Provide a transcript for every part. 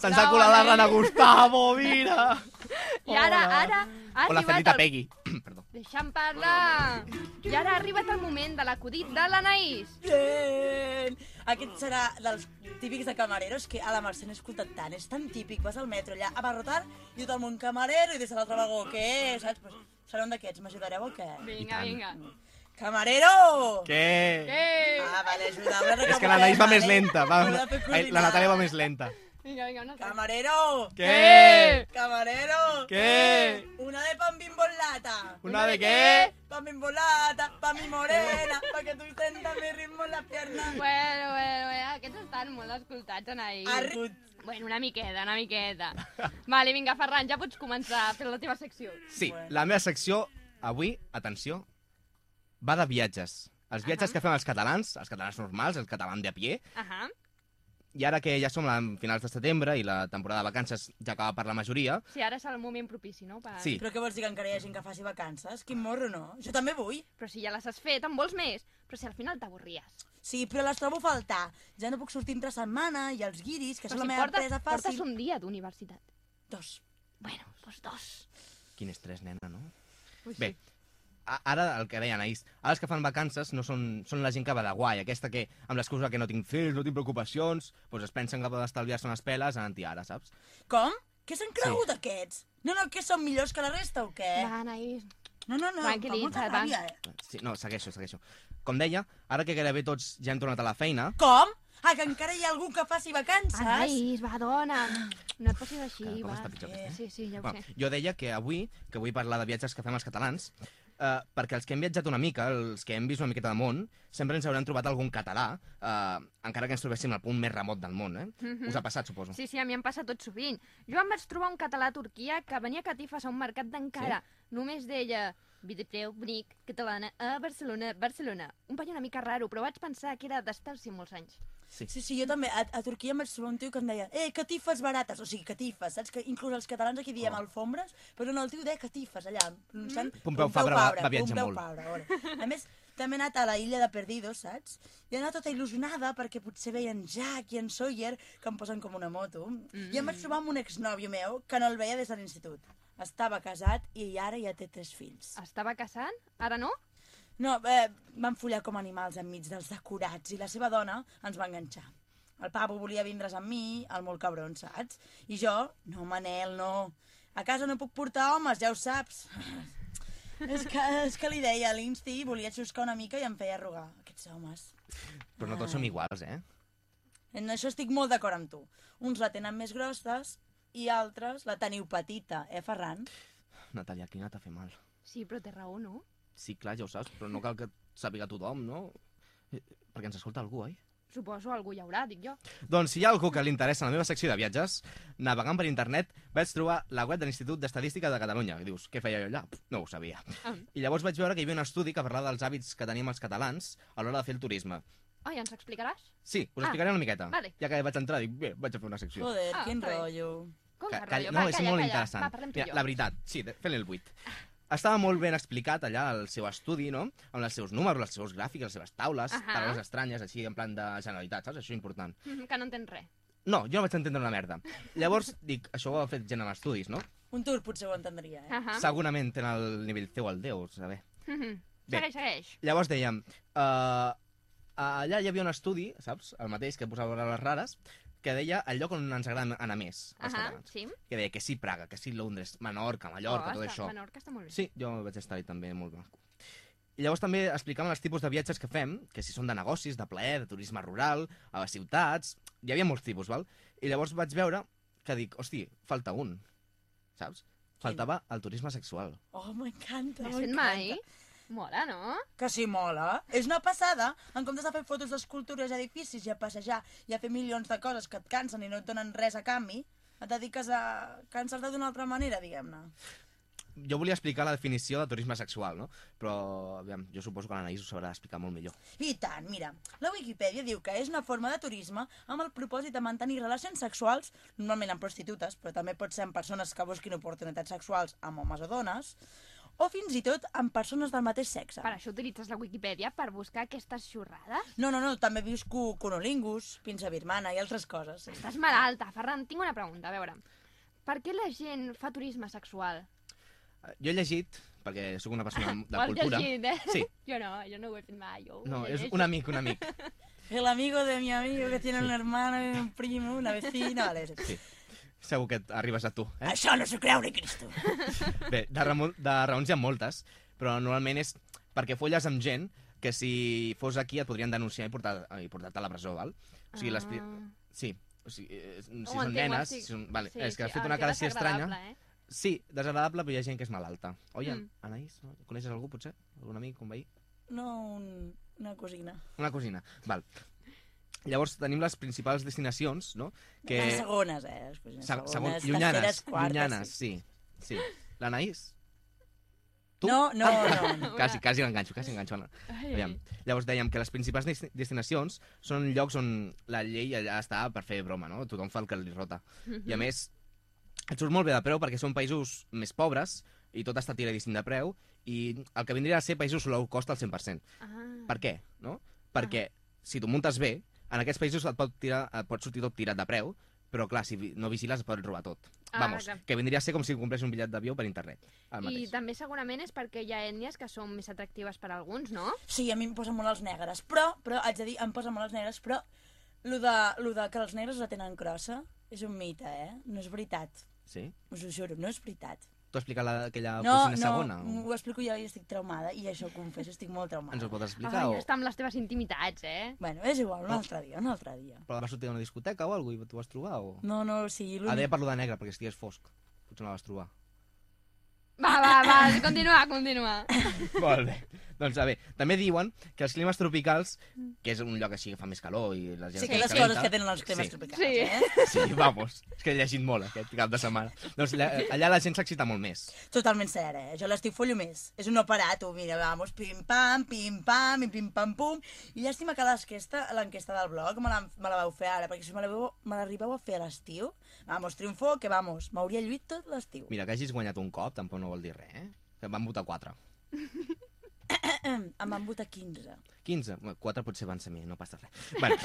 Se'ns ha colat la rana Gustavo, mira! I ara, ara, ha O la Celita el... Peggy. Perdó. Deixa'm parlar. I ara ha arribat el moment de l'acudit de l'Anaïs. Bien! Aquest serà dels típics de camareros que a la Mercè n'he escoltat tant. És tan típic, vas al metro allà a barrotar i tot el món camarero i des de l'altre vagó, què? Saps? Pues, serà un d'aquests, m'ajudareu o què? Vinga, vinga. Camarero! Què? Eh! Ah, vale, ajuda'm. És que l'Anaïs va més lenta. Va, la. Natàlia va més lenta. Vinga, vinga, una altra. Camarero! Eh! Camarero! Què? Una de pan bimbo en lata. Una de què? Pan bimbo en lata, pa mi morena, pa que tu sientas mi ritmo en la pierna. Bueno, bueno, bueno, aquests estan molt escoltats, Anaïs. Arrut. Bueno, una miqueta, una miqueta. Vale, vinga, Ferran, ja pots començar a fer la teva secció. Sí, Bueno. la meva secció avui, atenció, va de viatges. Els viatges que fem els catalans, els catalans normals, els catalans de a pie, Ahà. i ara que ja som a finals de setembre i la temporada de vacances ja acaba per la majoria, Sí, ara és el moment propici, no? Per... sí, Però què vols dir que encara hi ha gent que faci vacances? Quin morro, no? Jo també vull. Però si ja les has fet, en vols més? Però si al final t'avorries. Sí, però les trobo a faltar. Ja no puc sortir entre setmana i els guiris, que Però són la si meva portes, empresa portes fàcil. un dia d'universitat. Dos. Bueno, doncs dos. quin estrès, nena, no? Ui, Bé, a- ara el que deia Anaïs, ara els que fan vacances no són, són la gent que va de guai, aquesta que amb l'excusa que no tinc fills, no tinc preocupacions, doncs es pensen que poden estalviar-se unes peles en ara, saps? Com? Què s'han cregut, aquests? No, no, que són millors que la resta o què? Va, Anaïs. No, no, no, fa molta ràbia, eh? Sí, no, segueixo, segueixo. Com deia, ara que gairebé tots ja hem tornat a la feina, Com? Ah, que encara hi ha algú que faci vacances? Anaïs, va, dona. No et posis així, Cada va. està pitjor aquest, eh? Sí, sí, ja ho bueno, sé. jo deia que avui, que vull parlar de viatges que fem els catalans, eh, perquè els que hem viatjat una mica, els que hem vist una miqueta de món, sempre ens hauran trobat algun català, eh, encara que ens trobéssim al punt més remot del món, eh? Mhm. Us ha passat, suposo. Sí, sí, a mi em passa tot sovint. Jo em vaig trobar un català a Turquia que venia a catifes a un mercat d'encara. Només deia Videpreu, bonic, catalana, a Barcelona, Barcelona. Un paio una mica raro, però vaig pensar que era d'estar-s'hi molts anys. Sí. Sí, sí, jo també. A, a Turquia em vaig trobar un tio que em deia eh, catifes barates, o sigui, catifes, saps? Que inclús els catalans aquí diem Oh. alfombres, però no, el tio deia catifes, allà, pronunciant... Pompeu Fabra va- va viatjar Pompeu molt. Fabra, a. A més, també he anat a la illa de Perdidos, saps? I he anat tota il·lusionada perquè potser veia en Jack i en Sawyer que em posen com una moto. I em vaig trobar amb un exnòvio meu que no el veia des de l'institut. Estava casat i ara ja té tres fills. Estava casant? Ara no? No, eh, van follar com animals enmig dels decorats i la seva dona ens va enganxar. El pavo volia vindre's amb mi, el molt cabron, saps? I jo, no, Manel, no. A casa no puc portar homes, ja ho saps. és, que, és que li deia a l'Insti, volia xuscar una mica i em feia arrugar. Aquests homes. Però no tots som iguals, eh? En això estic molt d'acord amb tu. Uns la tenen més grosses i altres la teniu petita, eh, Ferran? Natàlia, aquí ha anat a fer mal. Sí, però té raó, no? Sí, clar, ja ho saps, però no cal que sàpiga tothom, no? Eh, Perquè ens escolta algú, oi? Suposo algú hi haurà, dic jo. Doncs si hi ha algú que li interessa la meva secció de viatges, navegant per internet, vaig trobar la web de l'Institut d'Estadística de Catalunya. I dius, què feia jo allà? No ho sabia. Ah. I llavors vaig veure que hi havia un estudi que parlava dels hàbits que tenim els catalans a l'hora de fer el turisme. Oh, ja ens explicaràs? Sí, us Ah, explicaré una miqueta. vale. Ja que vaig entrar, dic, bé, vaig a fer una secció. Joder, Ah, quin rotllo. Com Que- que, rotllo? no, Va, és calla, molt calla. interessant. Va, Mira, la veritat, sí, de- fent el buit. Estava molt ben explicat allà el seu estudi, no? Amb els seus números, els seus gràfics, les seves taules, Ahà. paraules estranyes, així en plan de generalitat, saps? Això és important. Mhm, Que no entens res. No, jo no vaig entendre una merda. Llavors, dic, això ho ha fet gent amb estudis, no? Un tour potser ho entendria, eh? Ahà. Segurament tenen el nivell teu al Déu, saber. Mhm. Bé. Segueix, segueix. Llavors dèiem, uh, allà hi havia un estudi, saps? El mateix que posava les rares, que deia el lloc on ens agrada anar més, Ahà, catalans. sí. Que deia que sí Praga, que sí Londres, Menorca, Mallorca, oh, tot està, això. Menorca està molt bé. Sí, jo vaig estar-hi també molt maco. I llavors també explicaven els tipus de viatges que fem, que si són de negocis, de plaer, de turisme rural, a les ciutats... Hi havia molts tipus, val? I llavors vaig veure que dic, hosti, falta un, saps? Faltava el turisme sexual. Oh, m'encanta, m'encanta. mai? Mola, no? Que sí, mola. És una passada. En comptes de fer fotos d'escultures i edificis i a passejar i a fer milions de coses que et cansen i no et donen res a canvi, et dediques a cansar-te d'una altra manera, diguem-ne. Jo volia explicar la definició de turisme sexual, no? Però, aviam, jo suposo que l'Anaïs ho sabrà explicar molt millor. I tant, mira, la Wikipedia diu que és una forma de turisme amb el propòsit de mantenir relacions sexuals, normalment amb prostitutes, però també pot ser amb persones que busquin oportunitats sexuals amb homes o dones, o fins i tot amb persones del mateix sexe. Per això utilitzes la Wikipedia per buscar aquestes xorrades? No, no, no, també visco conolingus, pinça birmana i altres coses. Sí. Estàs malalta, Ferran. Tinc una pregunta, a veure. Per què la gent fa turisme sexual? Jo he llegit, perquè sóc una persona de Ho has cultura... llegit, eh? Sí. Jo no, jo no ho he fet mai. Jo ho No, és un amic, un amic. El amigo de mi amigo que tiene un hermano, un primo, una vecina... Vale, sí. Sí. Segur que arribes a tu, eh? Això no s'ho creu ni Cristo. Bé, de, ramo- de raons hi ha moltes, però normalment és perquè folles amb gent que si fos aquí et podrien denunciar i portar- i portar-te a la presó, val? O sigui, les... Ah. Sí, o sigui, eh, si Ho són entenc, nenes... Si són... Vale, Sí, és que sí, has fet ah, una cara així estranya. Eh? Sí, desagradable, però hi ha gent que és malalta. Oi, Mm. mm. Anaïs? No? Coneixes algú, potser? Algun amic, un veí? No, un, una cosina. Una cosina. Val. Llavors tenim les principals destinacions, no? Que... Les segones, eh? Les segones, segon, terceres, llunyanes, quartes, llunyanes, sí. sí. sí. L'Anaïs? Tu? No, no, no. no. Quasi, quasi l'enganxo, quasi l'enganxo. Aviam. Llavors dèiem que les principals des- destinacions són llocs on la llei allà està per fer broma, no? Tothom fa el que li rota. I a més, et surt molt bé de preu perquè són països més pobres i tot està tiradíssim de preu i el que vindria a ser països low cost al 100%. Ah. Per què? No? Perquè si tu muntes bé, en aquests països et pot, tirar, et pot sortir tot tirat de preu, però clar, si no vigiles et pot robar tot. Ah, Vamos, clar. que vindria a ser com si comprés un bitllet d'avió per internet. I també segurament és perquè hi ha ètnies que són més atractives per a alguns, no? Sí, a mi em posen molt els negres, però, però haig de dir, em posen molt els negres, però lo de, lo de que els negres la tenen crossa és un mite, eh? No és veritat. Sí? Us ho juro, no és veritat. T'ho explicat la, aquella no, cosina no, segona? o- ho explico jo i estic traumada, i això ho confesso, estic molt traumada. Ens ho pots explicar? Ai, o... està amb les teves intimitats, eh? Bueno, és igual, un altre dia, un altre dia. Però vas sortir d'una discoteca o alguna cosa i t'ho vas trobar? O... No, no, sí, Ah, l'únic... deia parlo de negre, perquè estigués fosc. Potser no la vas trobar. Va, va, va, continua, continua. Molt bé. Doncs a bé, també diuen que els climes tropicals, que és un lloc així que fa més calor i la gent Sí, es que les calenta- coses que tenen els climes sí. tropicals, Sí. eh? Sí, vamos. És que he llegit molt aquest cap de setmana. Doncs la, allà la gent s'excita molt més. Totalment cert, eh? Jo l'estiu follo més. És un aparato, mira, vamos, pim-pam, pim-pam, i pim-pam-pum. I llàstima que l'enquesta l'enquesta del blog me la, me la vau fer ara, perquè si me l'arribeu me l'arribeu a fer a l'estiu, vamos, triomfo, que vamos, m'hauria lluit tot l'estiu. Mira, que hagis guanyat un cop tampoc no vol dir res, eh? Que van votar 4. em van votar 15. 15. Bueno, 4 potser van ser mi, no passa res.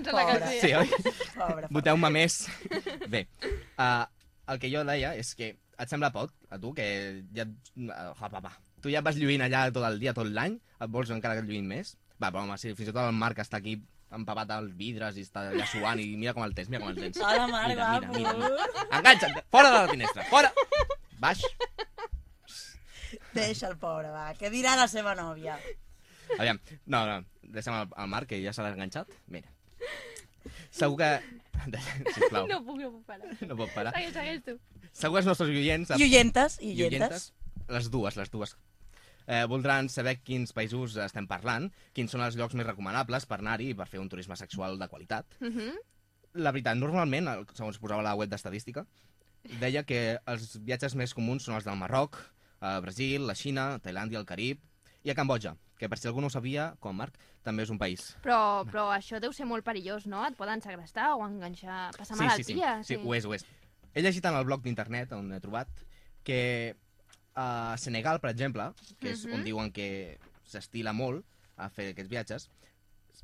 Que Pobre. sí. oi? Pobre, Voteu-me més. Bé, uh, el que jo deia és que et sembla poc, a tu, que ja... Uh, va, va, va. Tu ja vas lluint allà tot el dia, tot l'any, et vols encara que et lluïn més? Va, però home, si fins i tot el Marc està aquí empapat als vidres i està allà suant i mira com el tens, mira com el tens. Hola, Marc, mira, mira, mira, mira. Enganxa't, fora de la finestra, fora! Baix. Deixa el pobre, va, que dirà la seva nòvia. Aviam, no, no, deixa'm el, el Marc, que ja se l'ha enganxat. Mira. Segur que... Sisplau, No puc, no puc parar. no pot parar. Segueix, segueix tu. Segur que els nostres oients... I oyentes, i les dues, les dues. Eh, voldran saber quins països estem parlant, quins són els llocs més recomanables per anar-hi i per fer un turisme sexual de qualitat. Uh -huh. La veritat, normalment, segons posava la web d'estadística, deia que els viatges més comuns són els del Marroc, a Brasil, la Xina, Tailàndia, el Carib i a Cambodja, que per si algú no ho sabia, com Marc, també és un país. Però, però això deu ser molt perillós, no? Et poden segrestar o enganxar, passar sí, sí, sí, malaltia. sí, ho és, ho és. He llegit en el blog d'internet on he trobat que a Senegal, per exemple, que és Mhm. on diuen que s'estila molt a fer aquests viatges,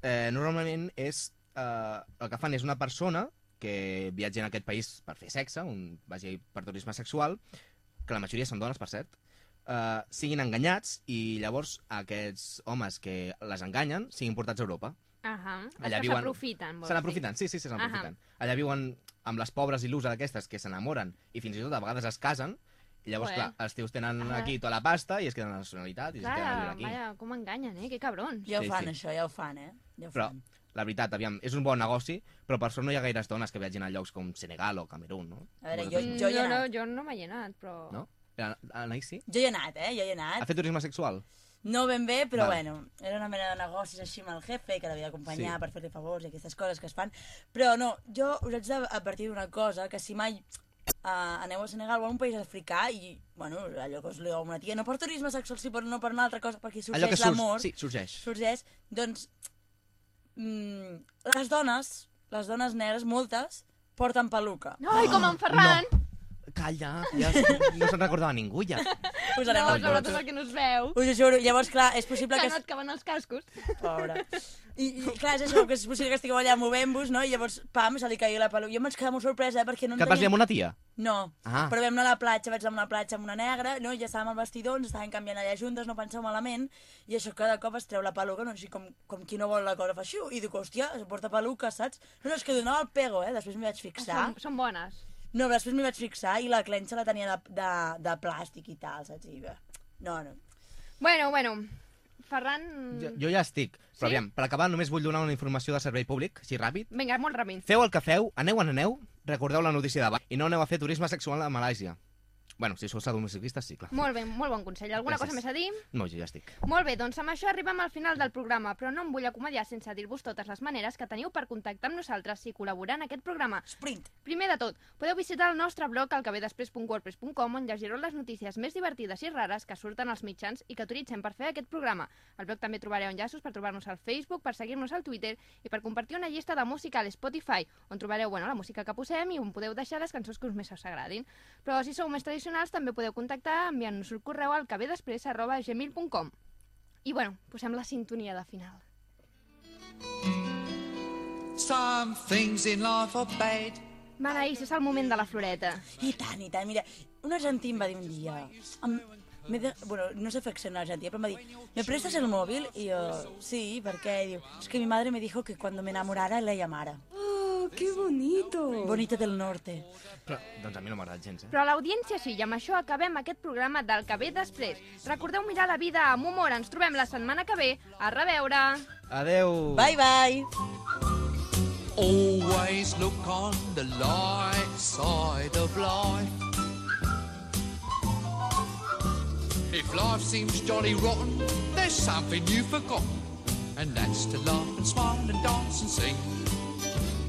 eh, normalment és, eh, el que fan és una persona que viatja en aquest país per fer sexe, un, vagi per turisme sexual, que la majoria són dones, per cert, eh, siguin enganyats i llavors aquests homes que les enganyen siguin portats a Europa. Ahà. Els Allà que viuen- s'aprofiten, vols Se dir. n'aprofiten, sí, sí, sí, se n'aprofiten. Allà viuen amb les pobres il·luses d'aquestes que s'enamoren i fins i tot a vegades es casen i llavors, Ué. clar, els tios tenen Ahà. aquí tota la pasta i es queden la nacionalitat i es queden a Clar, viure aquí. vaja, com enganyen, eh? Que cabrons. Ja ho Sí, fan, sí. això, ja ho fan, eh? Ja ho Però, fan. la veritat, aviam, és un bon negoci, però per sort no hi ha gaires dones que viatgin a llocs com Senegal o Camerún, no? A veure, jo- no? jo no, no, jo no m'hi he anat, però... No? Anaïs, sí? Jo hi he anat, eh? Jo hi he anat. Ha fet turisme sexual? No ben bé, però Vale. bueno, era una mena de negocis així amb el jefe, que l'havia d'acompanyar Sí. per fer-li favors i aquestes coses que es fan. Però no, jo us haig d'advertir d'una cosa, que si mai uh, aneu a Senegal o a un país africà i, bueno, allò que us lieu amb una tia, no per turisme sexual, sí, però no per una altra cosa, perquè Allò que sorgeix surt, l'amor, sí, sorgeix. sorgeix, doncs, mm, les dones, les dones negres, moltes, porten peluca. Ai, com en Ferran! Calla, ja no se'n recordava ningú, ja. Posarem No, la sobretot el que no es veu. Us ho juro. Llavors, clar, és possible Que que... no et caben els cascos. Pobre. I, I, clar, és això, que és possible que estigueu allà movent-vos, no? I llavors, pam, se li caigui la peluca. Jo em vaig quedar molt sorpresa, eh, perquè no en Que et vas amb una tia? No, Ah. però vam anar a la platja, vaig anar a una platja amb una negra, no? i ja estàvem al vestidor, ens estàvem canviant allà juntes, no penseu malament, i això cada cop es treu la peluca, no? Així com, com qui no vol la cosa, fa així, i dic, hòstia, es porta peluca, saps? No, no, és que donava el pego, eh? Després m'hi vaig fixar. Són, són bones. No, però després m'hi vaig fixar i la clenxa la tenia de, de, de plàstic i tal, saps? I, bé, no, no. Bueno, bueno. Ferran... Jo, jo ja estic. Però Sí? aviam, per acabar només vull donar una informació de servei públic, així ràpid. Vinga, molt ràpid. Feu el que feu, aneu on aneu, recordeu la notícia d'abans, i no aneu a fer turisme sexual a Malàisia. Bueno, si sou sadomasoquistes, sí, clar. Molt bé, molt bon consell. Alguna cosa Gràcies. més a dir? No, jo ja estic. Molt bé, doncs amb això arribem al final del programa, però no em vull acomodiar sense dir-vos totes les maneres que teniu per contactar amb nosaltres i col·laborar en aquest programa. Sprint. Primer de tot, podeu visitar el nostre blog alcabedespress.wordpress.com on llegireu les notícies més divertides i rares que surten als mitjans i que utilitzem per fer aquest programa. Al blog també trobareu enllaços per trobar-nos al Facebook, per seguir-nos al Twitter i per compartir una llista de música a l'Spotify, on trobareu bueno, la música que posem i on podeu deixar les cançons que us més us agradin. Però si sou més tradicionals també podeu contactar enviant-nos un correu al cabedespress.gmail.com I bueno, posem la sintonia de final. Some things in life are bad. Va, Anaïs, és el moment de la floreta. I tant, i tant. Mira, un argentí em va dir un dia... Em, me de... Bueno, no sé fer accent argentí, però em va dir, ¿me prestas el móvil? Y yo, sí, ¿por qué? Y diu, es que mi madre me dijo que cuando me enamorara la llamara. ¡Oh, qué bonito! Bonita del norte. Però, doncs a mi no m'ha agradat gens, eh? Però a l'audiència sí, i amb això acabem aquest programa del que ve després. Recordeu mirar la vida amb humor. Ens trobem la setmana que ve. A reveure! Adeu! Bye, bye! Always look on the light side of life. If life seems jolly rotten, there's something you've forgotten, and that's to laugh and smile and dance and sing.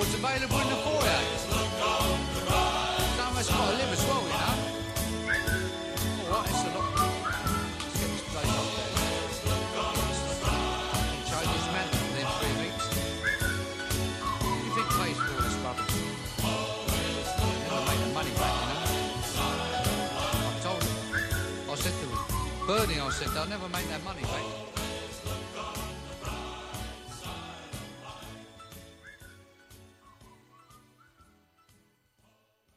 record's available in the foyer. Some of us got to live as well, you know. All right, it's a lot. Let's get this place up there. Change this man within three weeks. What do you think pays for all this rubbish? Never make the money back, you know. I told him. I said to him, Bernie, I said, they'll never make that money back.